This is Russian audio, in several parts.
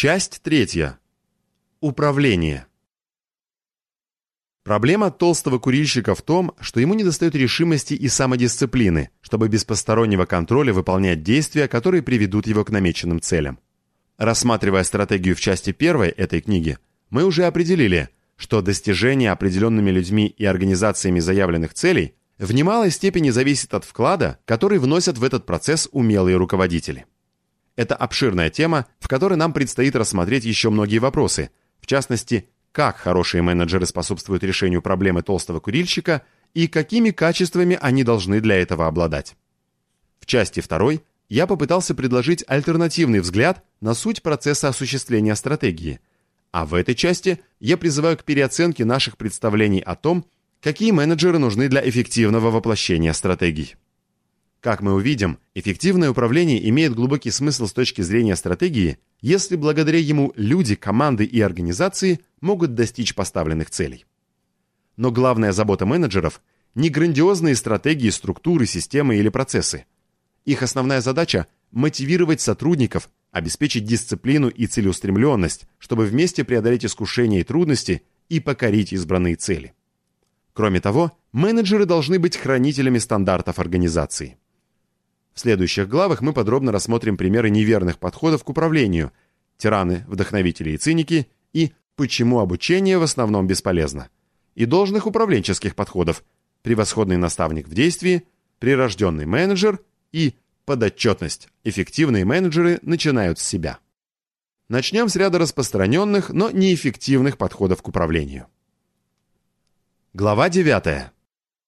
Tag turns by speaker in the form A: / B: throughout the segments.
A: Часть третья. Управление. Проблема толстого курильщика в том, что ему недостает решимости и самодисциплины, чтобы без постороннего контроля выполнять действия, которые приведут его к намеченным целям. Рассматривая стратегию в части первой этой книги, мы уже определили, что достижение определенными людьми и организациями заявленных целей в немалой степени зависит от вклада, который вносят в этот процесс умелые руководители. Это обширная тема, в которой нам предстоит рассмотреть еще многие вопросы, в частности, как хорошие менеджеры способствуют решению проблемы толстого курильщика и какими качествами они должны для этого обладать. В части второй я попытался предложить альтернативный взгляд на суть процесса осуществления стратегии, а в этой части я призываю к переоценке наших представлений о том, какие менеджеры нужны для эффективного воплощения стратегий. Как мы увидим, эффективное управление имеет глубокий смысл с точки зрения стратегии, если благодаря ему люди, команды и организации могут достичь поставленных целей. Но главная забота менеджеров – не грандиозные стратегии, структуры, системы или процессы. Их основная задача – мотивировать сотрудников, обеспечить дисциплину и целеустремленность, чтобы вместе преодолеть искушения и трудности и покорить избранные цели. Кроме того, менеджеры должны быть хранителями стандартов организации. В следующих главах мы подробно рассмотрим примеры неверных подходов к управлению, тираны, вдохновители и циники, и почему обучение в основном бесполезно, и должных управленческих подходов, превосходный наставник в действии, прирожденный менеджер и подотчетность. Эффективные менеджеры начинают с себя. Начнем с ряда распространенных, но неэффективных подходов к управлению. Глава 9.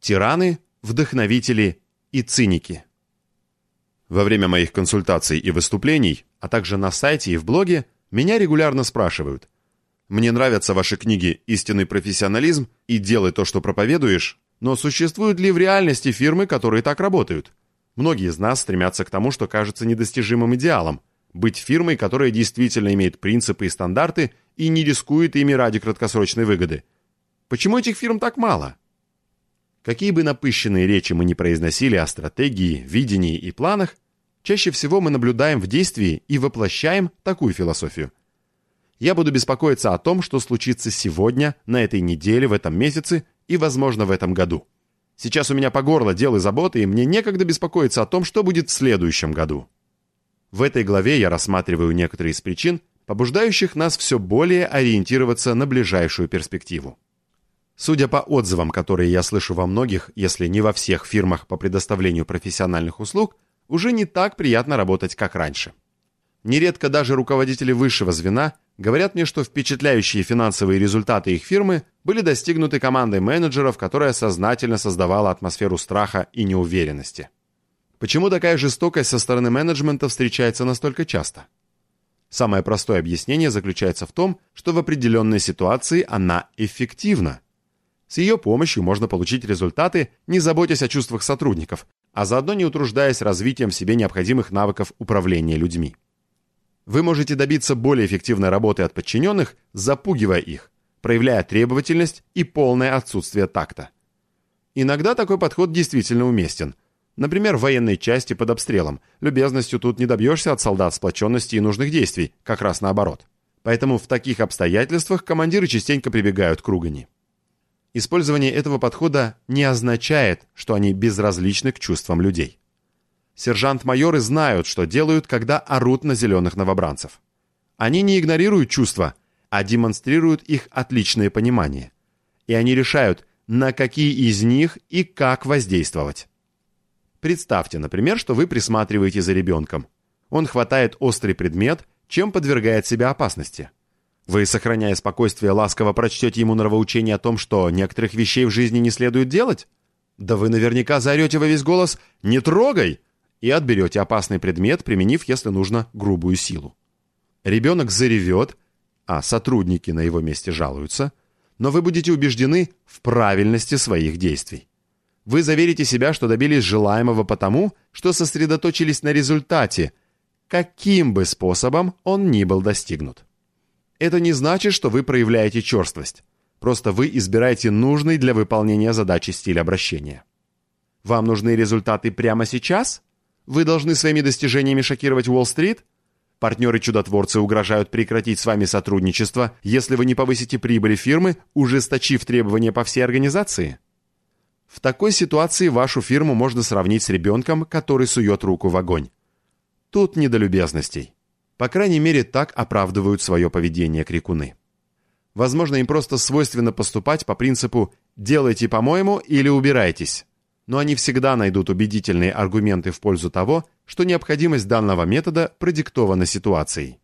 A: Тираны, вдохновители и циники. Во время моих консультаций и выступлений, а также на сайте и в блоге, меня регулярно спрашивают. Мне нравятся ваши книги «Истинный профессионализм» и «Делай то, что проповедуешь», но существуют ли в реальности фирмы, которые так работают? Многие из нас стремятся к тому, что кажется недостижимым идеалом – быть фирмой, которая действительно имеет принципы и стандарты и не рискует ими ради краткосрочной выгоды. Почему этих фирм так мало? Какие бы напыщенные речи мы ни произносили о стратегии, видении и планах, чаще всего мы наблюдаем в действии и воплощаем такую философию. Я буду беспокоиться о том, что случится сегодня, на этой неделе, в этом месяце и, возможно, в этом году. Сейчас у меня по горло дел и заботы, и мне некогда беспокоиться о том, что будет в следующем году. В этой главе я рассматриваю некоторые из причин, побуждающих нас все более ориентироваться на ближайшую перспективу. Судя по отзывам, которые я слышу во многих, если не во всех фирмах по предоставлению профессиональных услуг, уже не так приятно работать, как раньше. Нередко даже руководители высшего звена говорят мне, что впечатляющие финансовые результаты их фирмы были достигнуты командой менеджеров, которая сознательно создавала атмосферу страха и неуверенности. Почему такая жестокость со стороны менеджмента встречается настолько часто? Самое простое объяснение заключается в том, что в определенной ситуации она эффективна. С ее помощью можно получить результаты, не заботясь о чувствах сотрудников, а заодно не утруждаясь развитием в себе необходимых навыков управления людьми. Вы можете добиться более эффективной работы от подчиненных, запугивая их, проявляя требовательность и полное отсутствие такта. Иногда такой подход действительно уместен. Например, в военной части под обстрелом. Любезностью тут не добьешься от солдат сплоченности и нужных действий, как раз наоборот. Поэтому в таких обстоятельствах командиры частенько прибегают к ругани. Использование этого подхода не означает, что они безразличны к чувствам людей. Сержант-майоры знают, что делают, когда орут на зеленых новобранцев. Они не игнорируют чувства, а демонстрируют их отличное понимание. И они решают, на какие из них и как воздействовать. Представьте, например, что вы присматриваете за ребенком. Он хватает острый предмет, чем подвергает себя опасности – вы, сохраняя спокойствие, ласково прочтете ему нравоучение о том, что некоторых вещей в жизни не следует делать? Да вы наверняка заорете во весь голос «Не трогай!» и отберете опасный предмет, применив, если нужно, грубую силу. Ребенок заревет, а сотрудники на его месте жалуются, но вы будете убеждены в правильности своих действий. Вы заверите себя, что добились желаемого потому, что сосредоточились на результате, каким бы способом он ни был достигнут. Это не значит, что вы проявляете черствость. Просто вы избираете нужный для выполнения задачи стиль обращения. Вам нужны результаты прямо сейчас? Вы должны своими достижениями шокировать Уолл-стрит? Партнеры-чудотворцы угрожают прекратить с вами сотрудничество, если вы не повысите прибыли фирмы, ужесточив требования по всей организации. В такой ситуации вашу фирму можно сравнить с ребенком, который сует руку в огонь. Тут не до любезностей. По крайней мере, так оправдывают свое поведение крикуны. Возможно, им просто свойственно поступать по принципу «делайте по-моему» или «убирайтесь». Но они всегда найдут убедительные аргументы в пользу того, что необходимость данного метода продиктована ситуацией.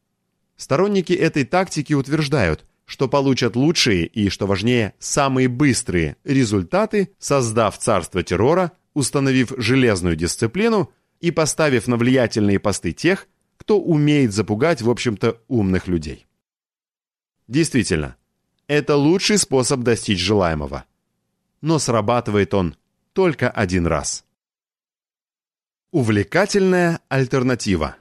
A: Сторонники этой тактики утверждают, что получат лучшие и, что важнее, самые быстрые результаты, создав царство террора, установив железную дисциплину и поставив на влиятельные посты тех, кто умеет запугать, в общем-то, умных людей. Действительно, это лучший способ достичь желаемого. Но срабатывает он только один раз. Увлекательная альтернатива.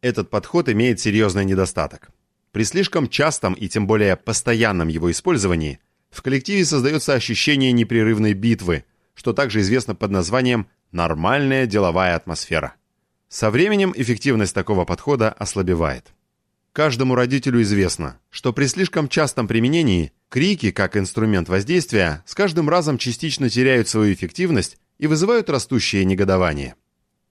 A: Этот подход имеет серьезный недостаток. При слишком частом и тем более постоянном его использовании в коллективе создается ощущение непрерывной битвы, что также известно под названием «нормальная деловая атмосфера». Со временем эффективность такого подхода ослабевает. Каждому родителю известно, что при слишком частом применении крики, как инструмент воздействия, с каждым разом частично теряют свою эффективность и вызывают растущее негодование.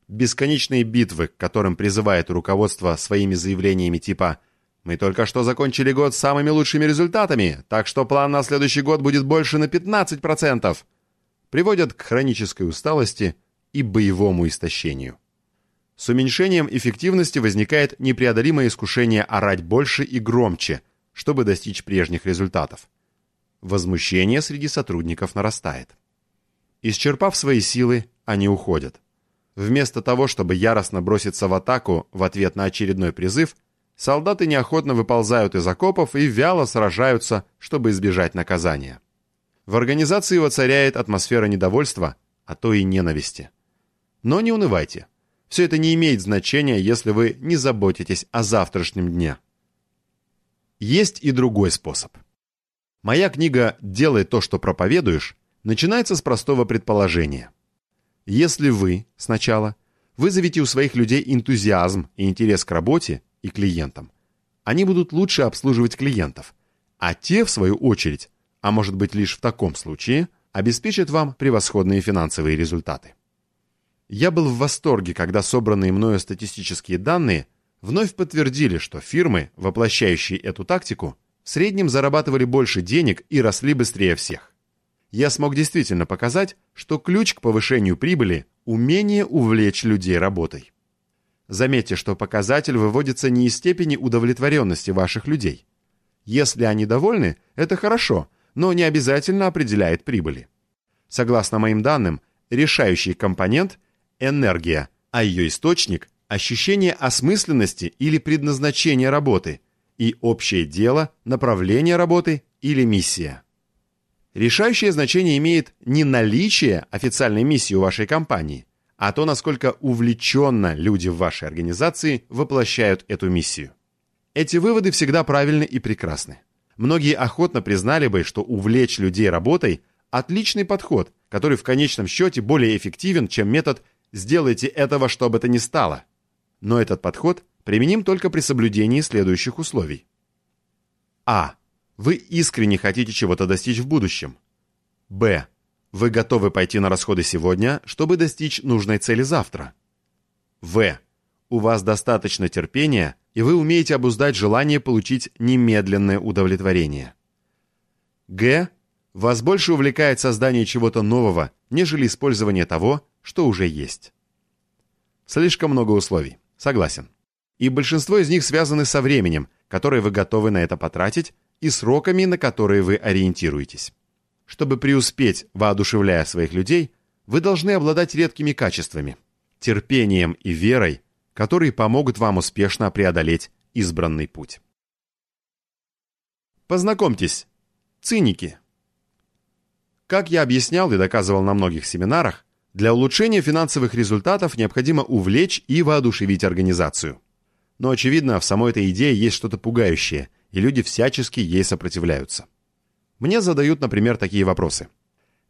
A: Бесконечные битвы, к которым призывает руководство своими заявлениями типа «Мы только что закончили год с самыми лучшими результатами, так что план на следующий год будет больше на 15%, приводят к хронической усталости и боевому истощению. С уменьшением эффективности возникает непреодолимое искушение орать больше и громче, чтобы достичь прежних результатов. Возмущение среди сотрудников нарастает. Исчерпав свои силы, они уходят. Вместо того, чтобы яростно броситься в атаку в ответ на очередной призыв, солдаты неохотно выползают из окопов и вяло сражаются, чтобы избежать наказания. В организации воцаряет атмосфера недовольства, а то и ненависти. Но не унывайте. Все это не имеет значения, если вы не заботитесь о завтрашнем дне. Есть и другой способ. Моя книга «Делай то, что проповедуешь» начинается с простого предположения. Если вы сначала вызовете у своих людей энтузиазм и интерес к работе и клиентам, они будут лучше обслуживать клиентов, а те, в свою очередь, а может быть лишь в таком случае, обеспечат вам превосходные финансовые результаты. Я был в восторге, когда собранные мною статистические данные вновь подтвердили, что фирмы, воплощающие эту тактику, в среднем зарабатывали больше денег и росли быстрее всех. Я смог действительно показать, что ключ к повышению прибыли – умение увлечь людей работой. Заметьте, что показатель выводится не из степени удовлетворенности ваших людей. Если они довольны, это хорошо, но не обязательно определяет прибыли. Согласно моим данным, решающий компонент – энергия, а ее источник – ощущение осмысленности или предназначения работы и общее дело, направление работы или миссия. Решающее значение имеет не наличие официальной миссии у вашей компании, а то, насколько увлеченно люди в вашей организации воплощают эту миссию. Эти выводы всегда правильны и прекрасны. Многие охотно признали бы, что увлечь людей работой – отличный подход, который в конечном счете более эффективен, чем метод Сделайте этого, что бы то ни стало. Но этот подход применим только при соблюдении следующих условий. А. Вы искренне хотите чего-то достичь в будущем. Б. Вы готовы пойти на расходы сегодня, чтобы достичь нужной цели завтра. В. У вас достаточно терпения, и вы умеете обуздать желание получить немедленное удовлетворение. Г. Вас больше увлекает создание чего-то нового, нежели использование того, что уже есть. Слишком много условий. Согласен. И большинство из них связаны со временем, которое вы готовы на это потратить, и сроками, на которые вы ориентируетесь. Чтобы преуспеть, воодушевляя своих людей, вы должны обладать редкими качествами, терпением и верой, которые помогут вам успешно преодолеть избранный путь. Познакомьтесь, циники. Как я объяснял и доказывал на многих семинарах, для улучшения финансовых результатов необходимо увлечь и воодушевить организацию. Но, очевидно, в самой этой идее есть что-то пугающее, и люди всячески ей сопротивляются. Мне задают, например, такие вопросы.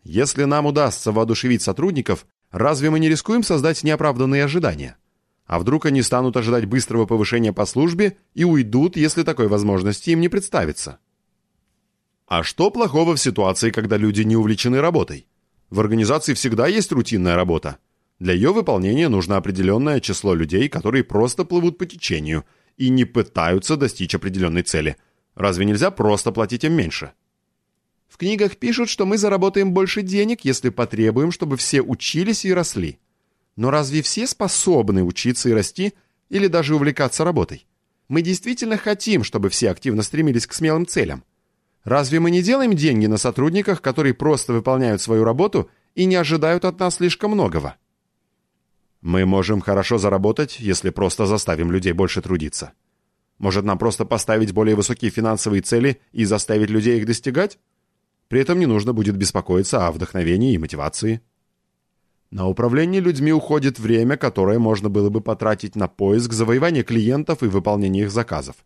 A: Если нам удастся воодушевить сотрудников, разве мы не рискуем создать неоправданные ожидания? А вдруг они станут ожидать быстрого повышения по службе и уйдут, если такой возможности им не представится? А что плохого в ситуации, когда люди не увлечены работой? В организации всегда есть рутинная работа. Для ее выполнения нужно определенное число людей, которые просто плывут по течению и не пытаются достичь определенной цели. Разве нельзя просто платить им меньше? В книгах пишут, что мы заработаем больше денег, если потребуем, чтобы все учились и росли. Но разве все способны учиться и расти или даже увлекаться работой? Мы действительно хотим, чтобы все активно стремились к смелым целям. Разве мы не делаем деньги на сотрудниках, которые просто выполняют свою работу и не ожидают от нас слишком многого? Мы можем хорошо заработать, если просто заставим людей больше трудиться. Может, нам просто поставить более высокие финансовые цели и заставить людей их достигать? При этом не нужно будет беспокоиться о вдохновении и мотивации. На управление людьми уходит время, которое можно было бы потратить на поиск, завоевание клиентов и выполнение их заказов.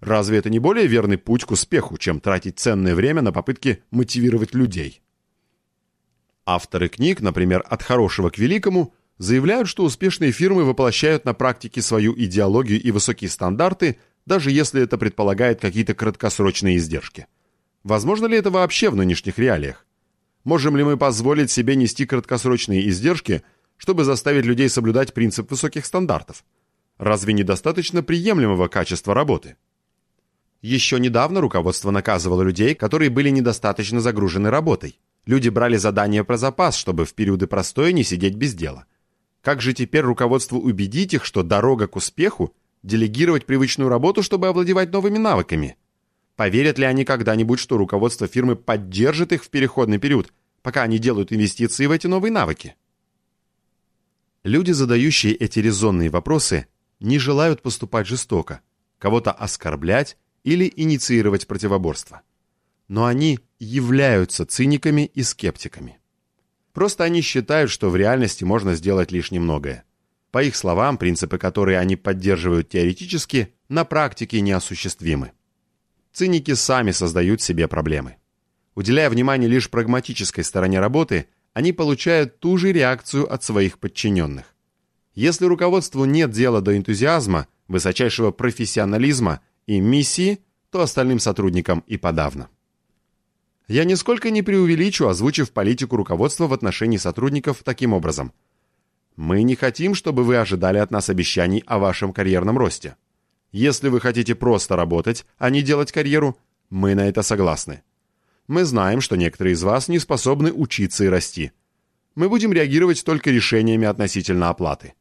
A: Разве это не более верный путь к успеху, чем тратить ценное время на попытки мотивировать людей? Авторы книг, например, «От хорошего к великому», заявляют, что успешные фирмы воплощают на практике свою идеологию и высокие стандарты, даже если это предполагает какие-то краткосрочные издержки. Возможно ли это вообще в нынешних реалиях? Можем ли мы позволить себе нести краткосрочные издержки, чтобы заставить людей соблюдать принцип высоких стандартов? Разве недостаточно приемлемого качества работы? Еще недавно руководство наказывало людей, которые были недостаточно загружены работой. Люди брали задания про запас, чтобы в периоды простоя не сидеть без дела. Как же теперь руководству убедить их, что дорога к успеху – делегировать привычную работу, чтобы овладевать новыми навыками? Поверят ли они когда-нибудь, что руководство фирмы поддержит их в переходный период, пока они делают инвестиции в эти новые навыки? Люди, задающие эти резонные вопросы, не желают поступать жестоко, кого-то оскорблять или инициировать противоборство. Но они являются циниками и скептиками. Просто они считают, что в реальности можно сделать лишь немногое. По их словам, принципы, которые они поддерживают теоретически, на практике неосуществимы. Циники сами создают себе проблемы. Уделяя внимание лишь прагматической стороне работы, они получают ту же реакцию от своих подчиненных. Если руководству нет дела до энтузиазма, высочайшего профессионализма и миссии, то остальным сотрудникам и подавно. Я нисколько не преувеличу, озвучив политику руководства в отношении сотрудников таким образом. Мы не хотим, чтобы вы ожидали от нас обещаний о вашем карьерном росте. Если вы хотите просто работать, а не делать карьеру, мы на это согласны. Мы знаем, что некоторые из вас не способны учиться и расти. Мы будем реагировать только решениями относительно оплаты.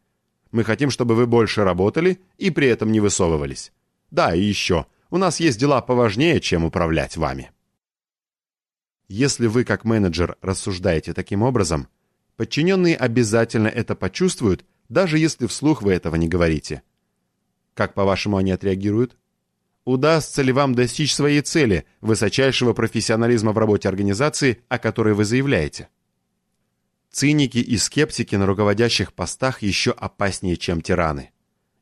A: Мы хотим, чтобы вы больше работали и при этом не высовывались. Да, и еще, у нас есть дела поважнее, чем управлять вами. Если вы как менеджер рассуждаете таким образом, подчиненные обязательно это почувствуют, даже если вслух вы этого не говорите. Как, по-вашему, они отреагируют? Удастся ли вам достичь своей цели, высочайшего профессионализма в работе организации, о которой вы заявляете? Циники и скептики на руководящих постах еще опаснее, чем тираны.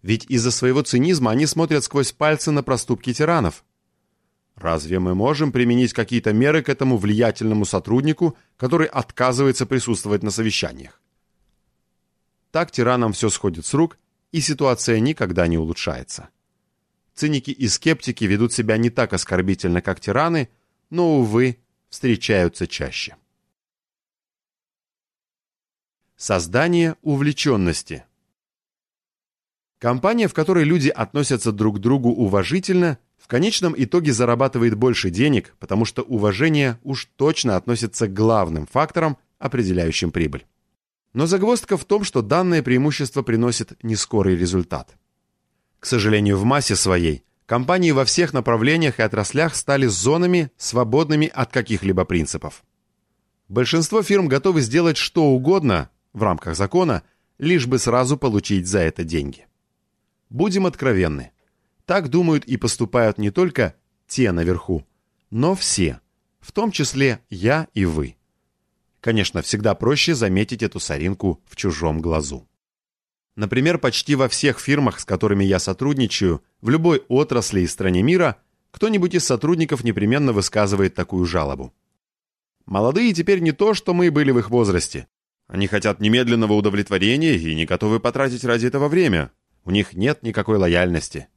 A: Ведь из-за своего цинизма они смотрят сквозь пальцы на проступки тиранов. Разве мы можем применить какие-то меры к этому влиятельному сотруднику, который отказывается присутствовать на совещаниях? Так тиранам все сходит с рук, и ситуация никогда не улучшается. Циники и скептики ведут себя не так оскорбительно, как тираны, но, увы, встречаются чаще. Создание увлеченности – Компания, в которой люди относятся друг к другу уважительно, в конечном итоге зарабатывает больше денег, потому что уважение уж точно относится к главным факторам, определяющим прибыль. Но загвоздка в том, что данное преимущество приносит нескорый результат. К сожалению, в массе своей компании во всех направлениях и отраслях стали зонами, свободными от каких-либо принципов. Большинство фирм готовы сделать что угодно в рамках закона, лишь бы сразу получить за это деньги. Будем откровенны. Так думают и поступают не только те наверху, но все, в том числе я и вы. Конечно, всегда проще заметить эту соринку в чужом глазу. Например, почти во всех фирмах, с которыми я сотрудничаю, в любой отрасли и стране мира, кто-нибудь из сотрудников непременно высказывает такую жалобу. Молодые теперь не то, что мы были в их возрасте. Они хотят немедленного удовлетворения и не готовы потратить ради этого время. У них нет никакой лояльности.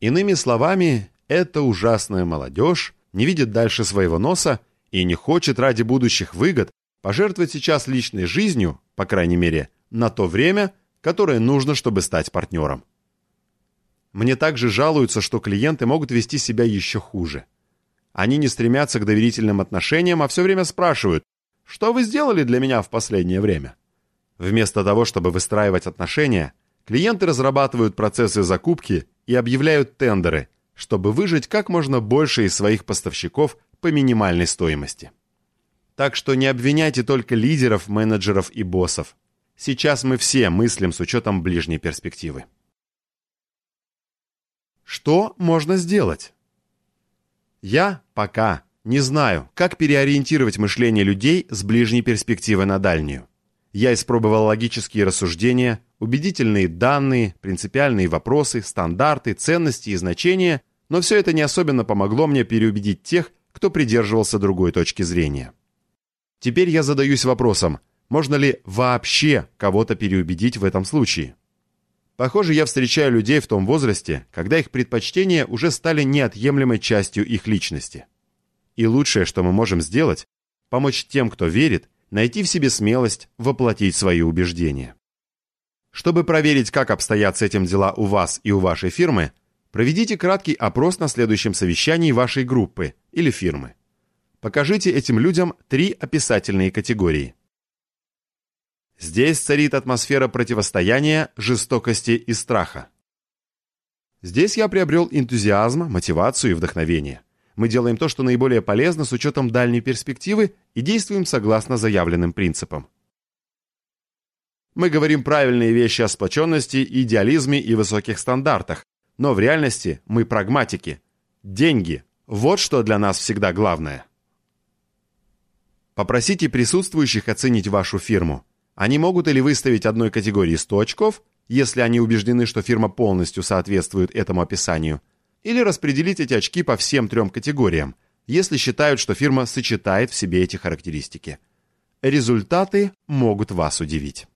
A: Иными словами, эта ужасная молодежь не видит дальше своего носа и не хочет ради будущих выгод пожертвовать сейчас личной жизнью, по крайней мере, на то время, которое нужно, чтобы стать партнером. Мне также жалуются, что клиенты могут вести себя еще хуже. Они не стремятся к доверительным отношениям, а все время спрашивают, что вы сделали для меня в последнее время? Вместо того, чтобы выстраивать отношения, клиенты разрабатывают процессы закупки и объявляют тендеры, чтобы выжить как можно больше из своих поставщиков по минимальной стоимости. Так что не обвиняйте только лидеров, менеджеров и боссов. Сейчас мы все мыслим с учетом ближней перспективы. Что можно сделать? Я пока не знаю, как переориентировать мышление людей с ближней перспективы на дальнюю. Я испробовал логические рассуждения, убедительные данные, принципиальные вопросы, стандарты, ценности и значения, но все это не особенно помогло мне переубедить тех, кто придерживался другой точки зрения. Теперь я задаюсь вопросом, можно ли вообще кого-то переубедить в этом случае? Похоже, я встречаю людей в том возрасте, когда их предпочтения уже стали неотъемлемой частью их личности. И лучшее, что мы можем сделать, помочь тем, кто верит, найти в себе смелость воплотить свои убеждения. Чтобы проверить, как обстоят с этим дела у вас и у вашей фирмы, проведите краткий опрос на следующем совещании вашей группы или фирмы. Покажите этим людям три описательные категории. Здесь царит атмосфера противостояния, жестокости и страха. Здесь я приобрел энтузиазм, мотивацию и вдохновение. Мы делаем то, что наиболее полезно с учетом дальней перспективы и действуем согласно заявленным принципам. Мы говорим правильные вещи о сплоченности, идеализме и высоких стандартах, но в реальности мы прагматики. Деньги – вот что для нас всегда главное. Попросите присутствующих оценить вашу фирму. Они могут или выставить одной категории 100 очков, если они убеждены, что фирма полностью соответствует этому описанию – или распределить эти очки по всем трем категориям, если считают, что фирма сочетает в себе эти характеристики. Результаты могут вас удивить.